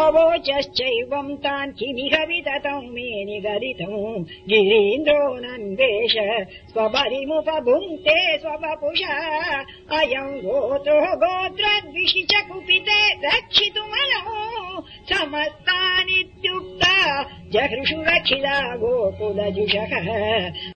अवोचश्चैवम् तान् किमिह विततम् मे निगदितम्। गिरीन्द्रो नन्देश स्वपरिमुपभुङ्क्ते स्ववपुषा अयम् गोत्रो गोत्रद्विषि च कुपिते रक्षितुमनो समस्तानित्युक्ता जहृषु रक्षिदा गोकुलजुषः।